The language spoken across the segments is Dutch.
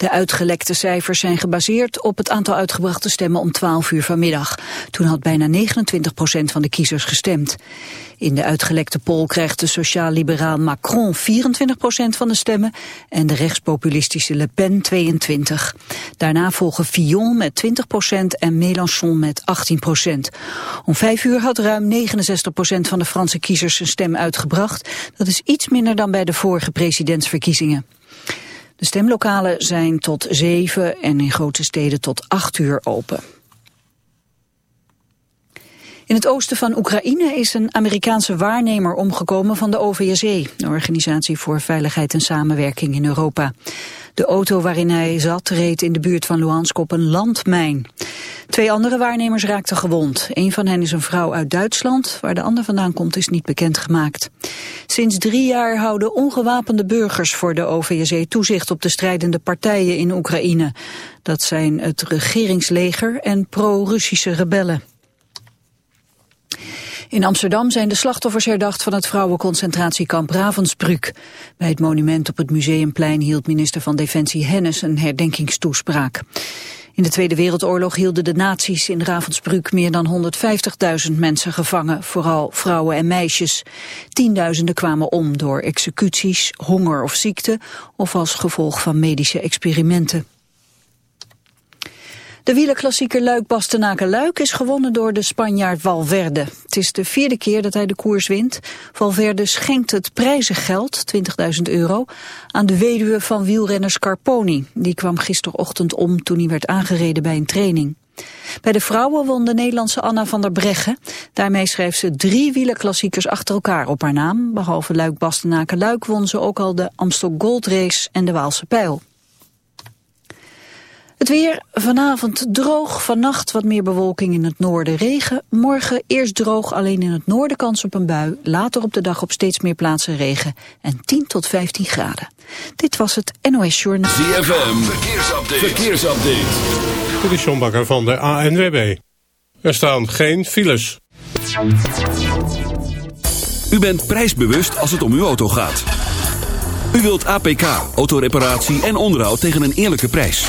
De uitgelekte cijfers zijn gebaseerd op het aantal uitgebrachte stemmen om 12 uur vanmiddag. Toen had bijna 29 procent van de kiezers gestemd. In de uitgelekte poll krijgt de sociaal-liberaal Macron 24 procent van de stemmen en de rechtspopulistische Le Pen 22. Daarna volgen Fillon met 20 procent en Mélenchon met 18 procent. Om 5 uur had ruim 69 procent van de Franse kiezers zijn stem uitgebracht. Dat is iets minder dan bij de vorige presidentsverkiezingen. De stemlokalen zijn tot 7 en in grote steden tot 8 uur open. In het oosten van Oekraïne is een Amerikaanse waarnemer omgekomen van de OVSE, de Organisatie voor Veiligheid en Samenwerking in Europa. De auto waarin hij zat reed in de buurt van Luhansk op een landmijn. Twee andere waarnemers raakten gewond. Een van hen is een vrouw uit Duitsland. Waar de ander vandaan komt is niet bekendgemaakt. Sinds drie jaar houden ongewapende burgers voor de OVSE toezicht op de strijdende partijen in Oekraïne. Dat zijn het regeringsleger en pro-Russische rebellen. In Amsterdam zijn de slachtoffers herdacht van het vrouwenconcentratiekamp Ravensbrück. Bij het monument op het Museumplein hield minister van Defensie Hennis een herdenkingstoespraak. In de Tweede Wereldoorlog hielden de nazi's in Ravensbrück meer dan 150.000 mensen gevangen, vooral vrouwen en meisjes. Tienduizenden kwamen om door executies, honger of ziekte of als gevolg van medische experimenten. De wielerklassieker Luik-Bastenaken-Luik is gewonnen door de Spanjaard Valverde. Het is de vierde keer dat hij de koers wint. Valverde schenkt het prijzengeld, 20.000 euro, aan de weduwe van wielrenner Scarponi. Die kwam gisterochtend om toen hij werd aangereden bij een training. Bij de vrouwen won de Nederlandse Anna van der Breggen. Daarmee schreef ze drie wielerklassiekers achter elkaar op haar naam. Behalve Luik-Bastenaken-Luik won ze ook al de Amstel Gold Race en de Waalse Pijl. Het weer vanavond droog, vannacht wat meer bewolking in het noorden regen. Morgen eerst droog, alleen in het noorden kans op een bui. Later op de dag op steeds meer plaatsen regen en 10 tot 15 graden. Dit was het NOS Journal. ZFM, verkeersupdate. verkeersupdate. Dit is John Bakker van de ANWB. Er staan geen files. U bent prijsbewust als het om uw auto gaat. U wilt APK, autoreparatie en onderhoud tegen een eerlijke prijs.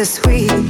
the sweet.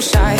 shy.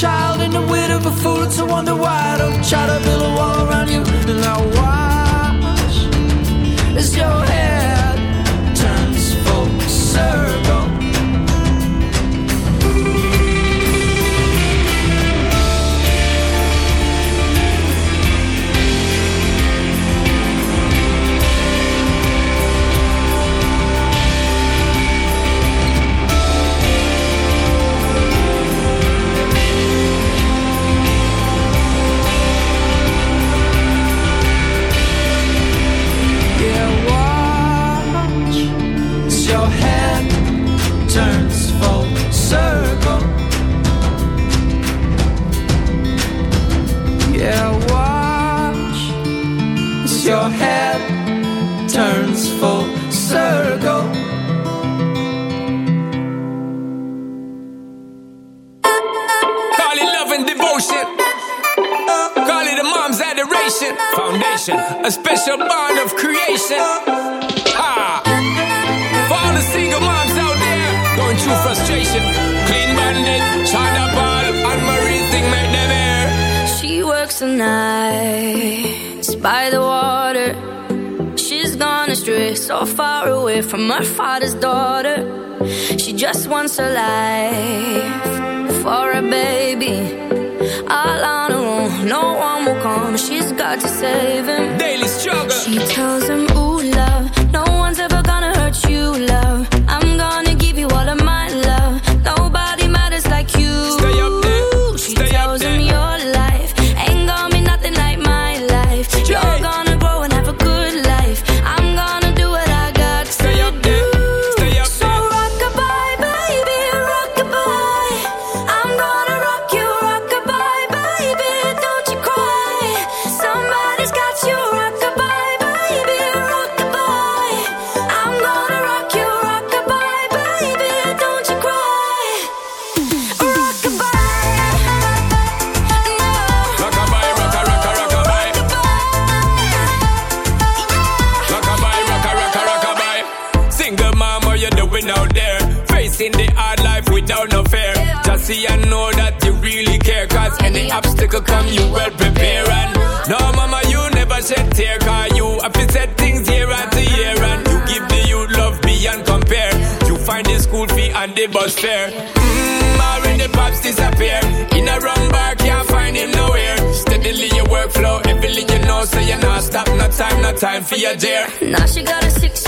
child and the wit of a fool. It's a wonder why I don't try to build a wall around you. time for your dear. Now she got a six.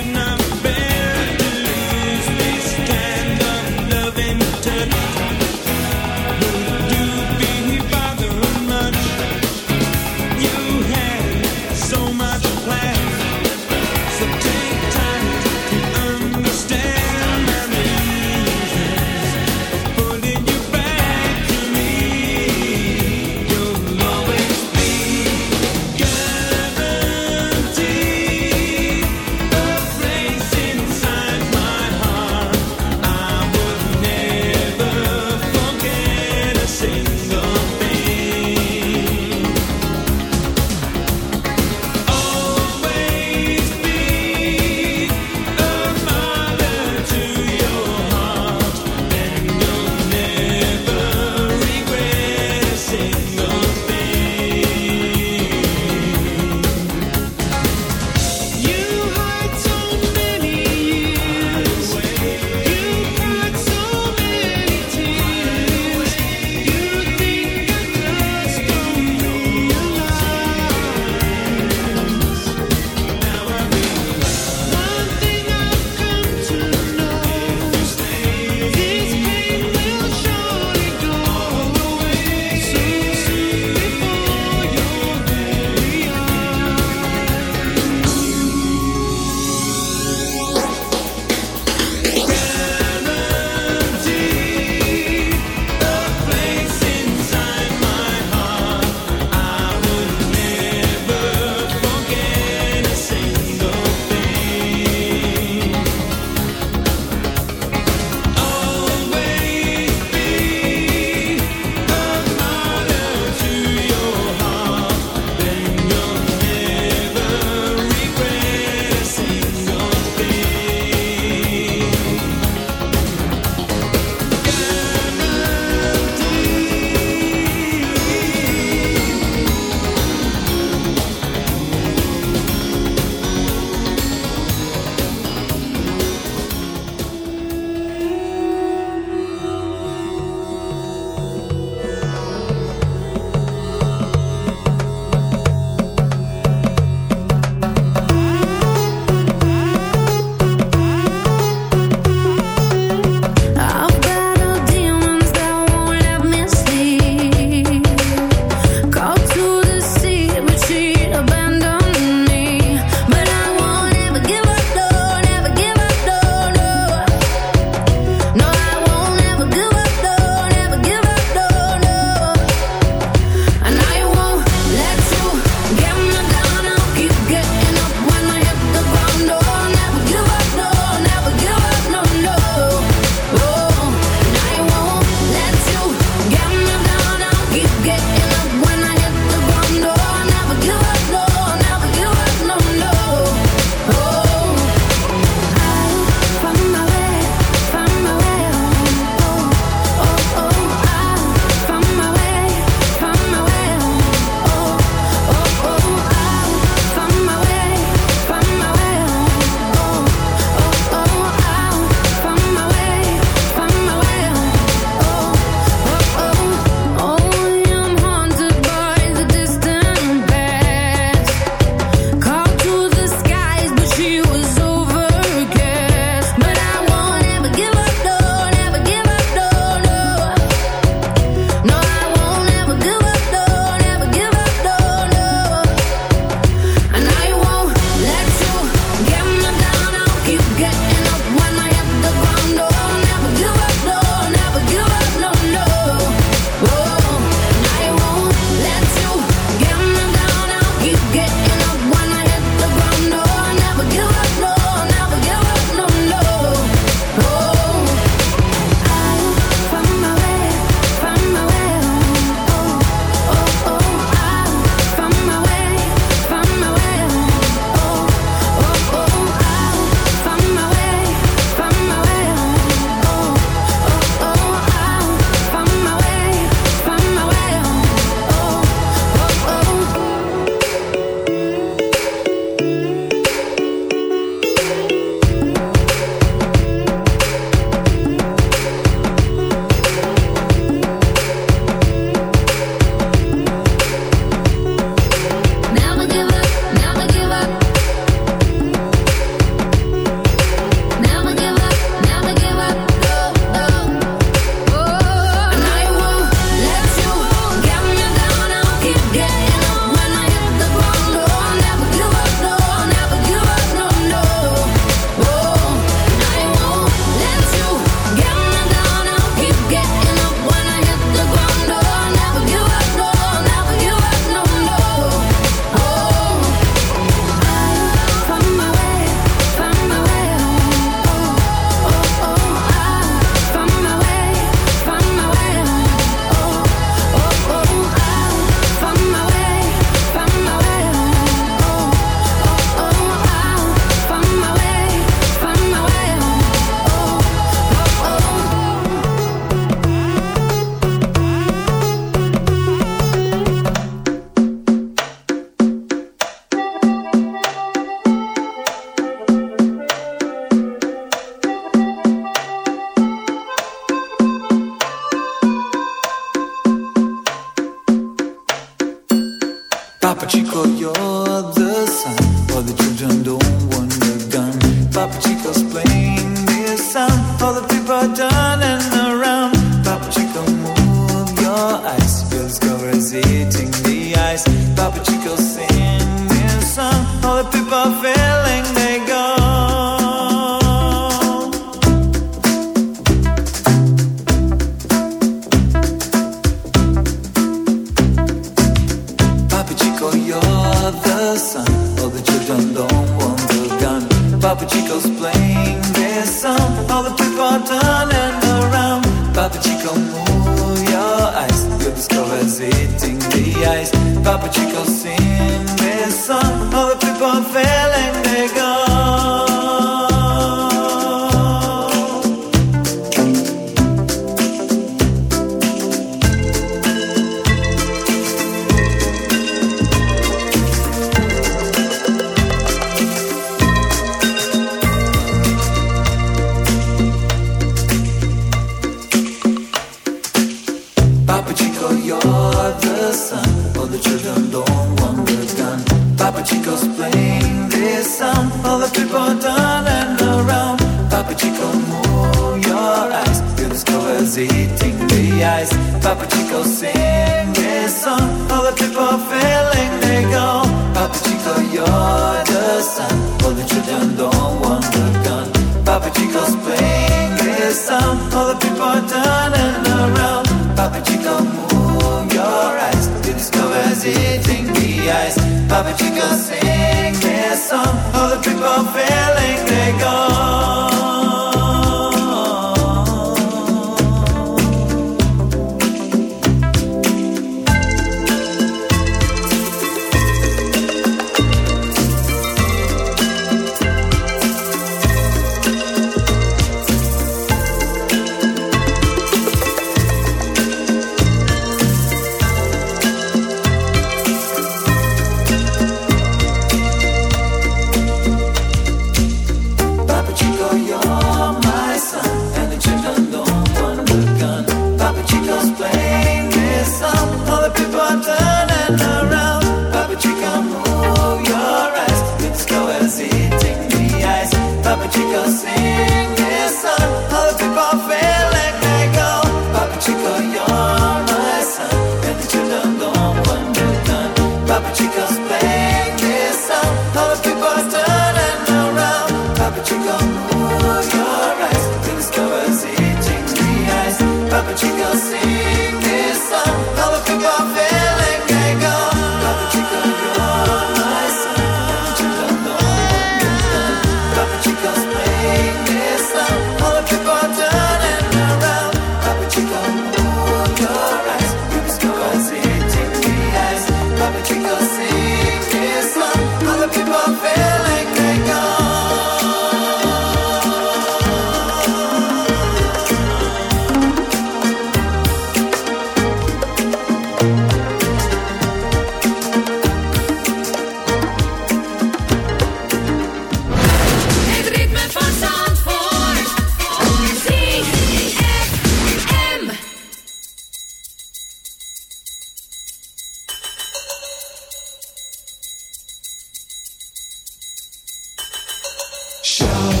Show.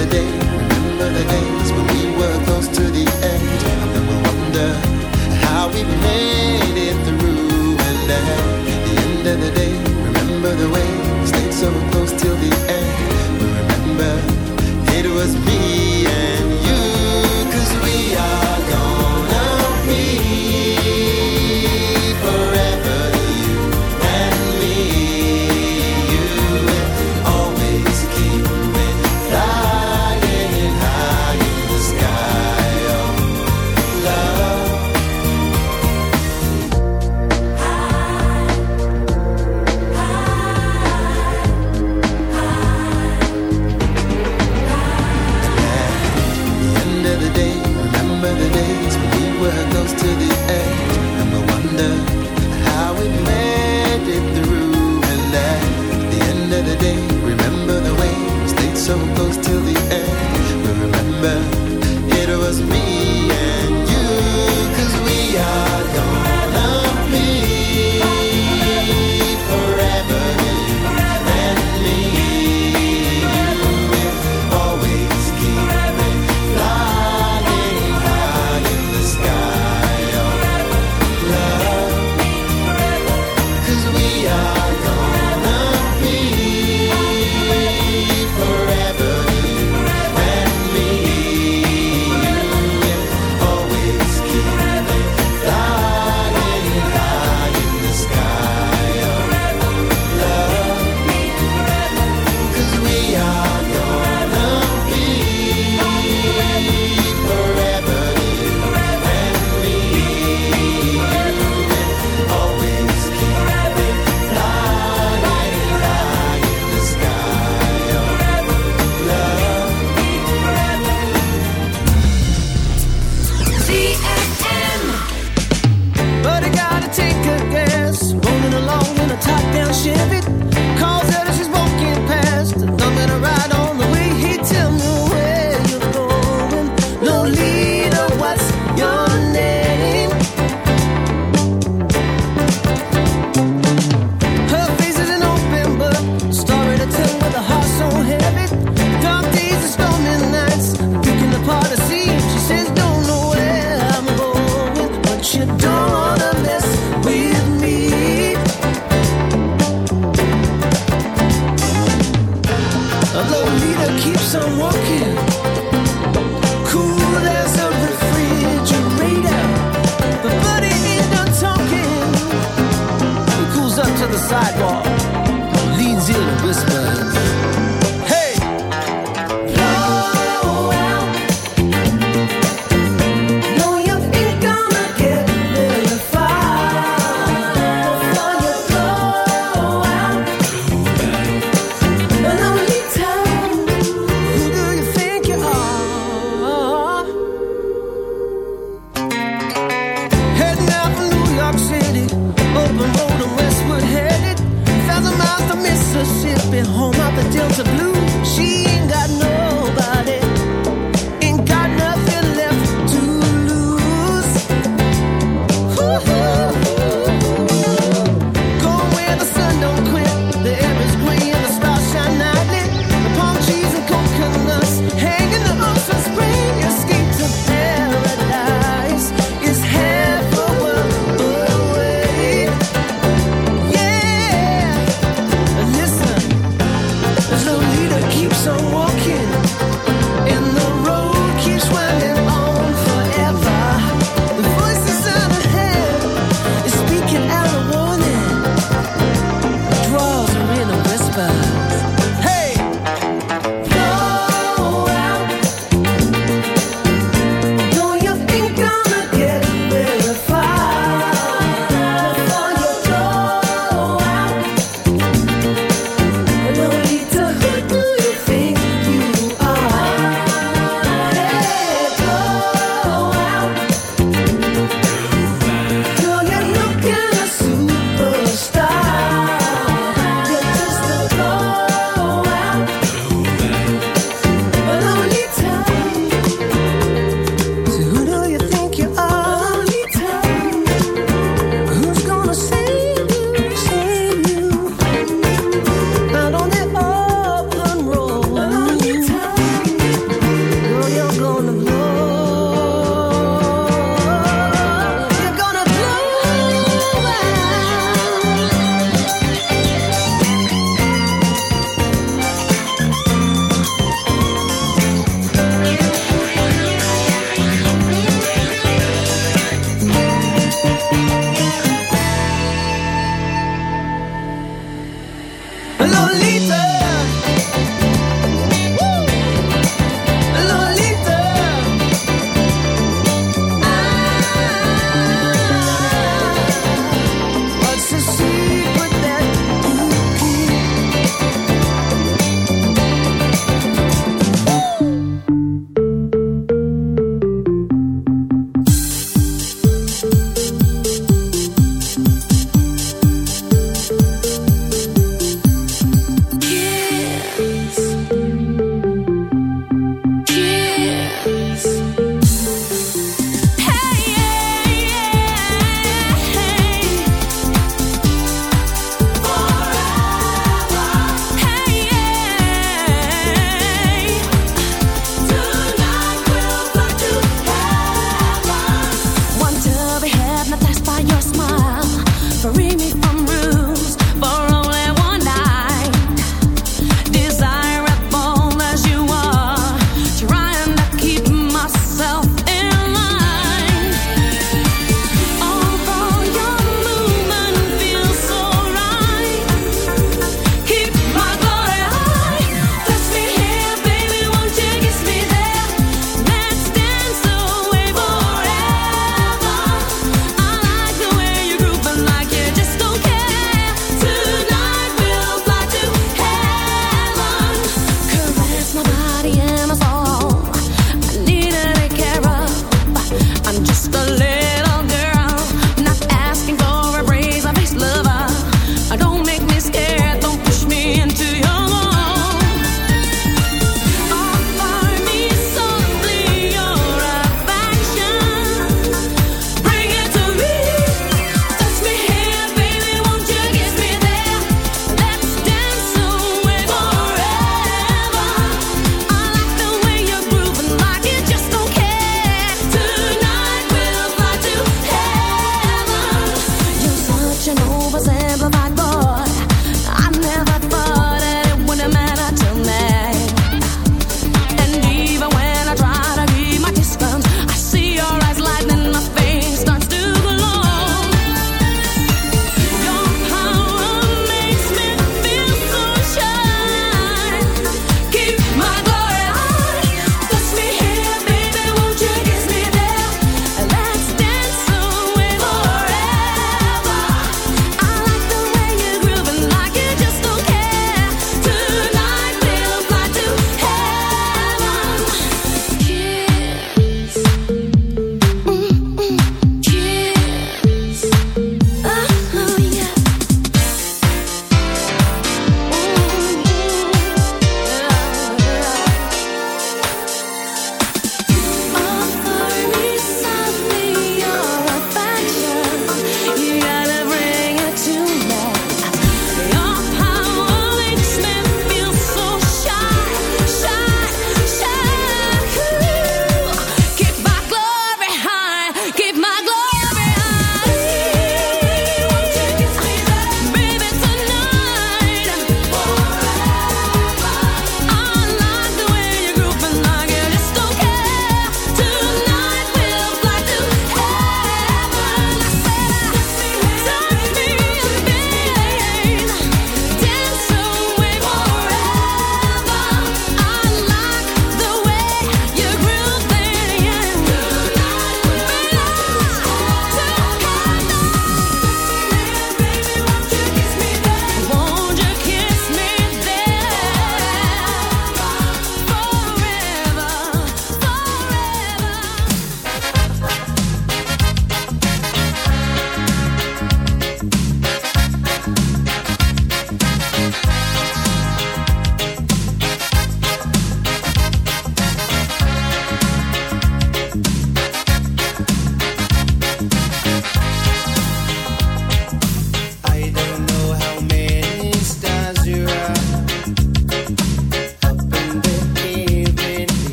the day.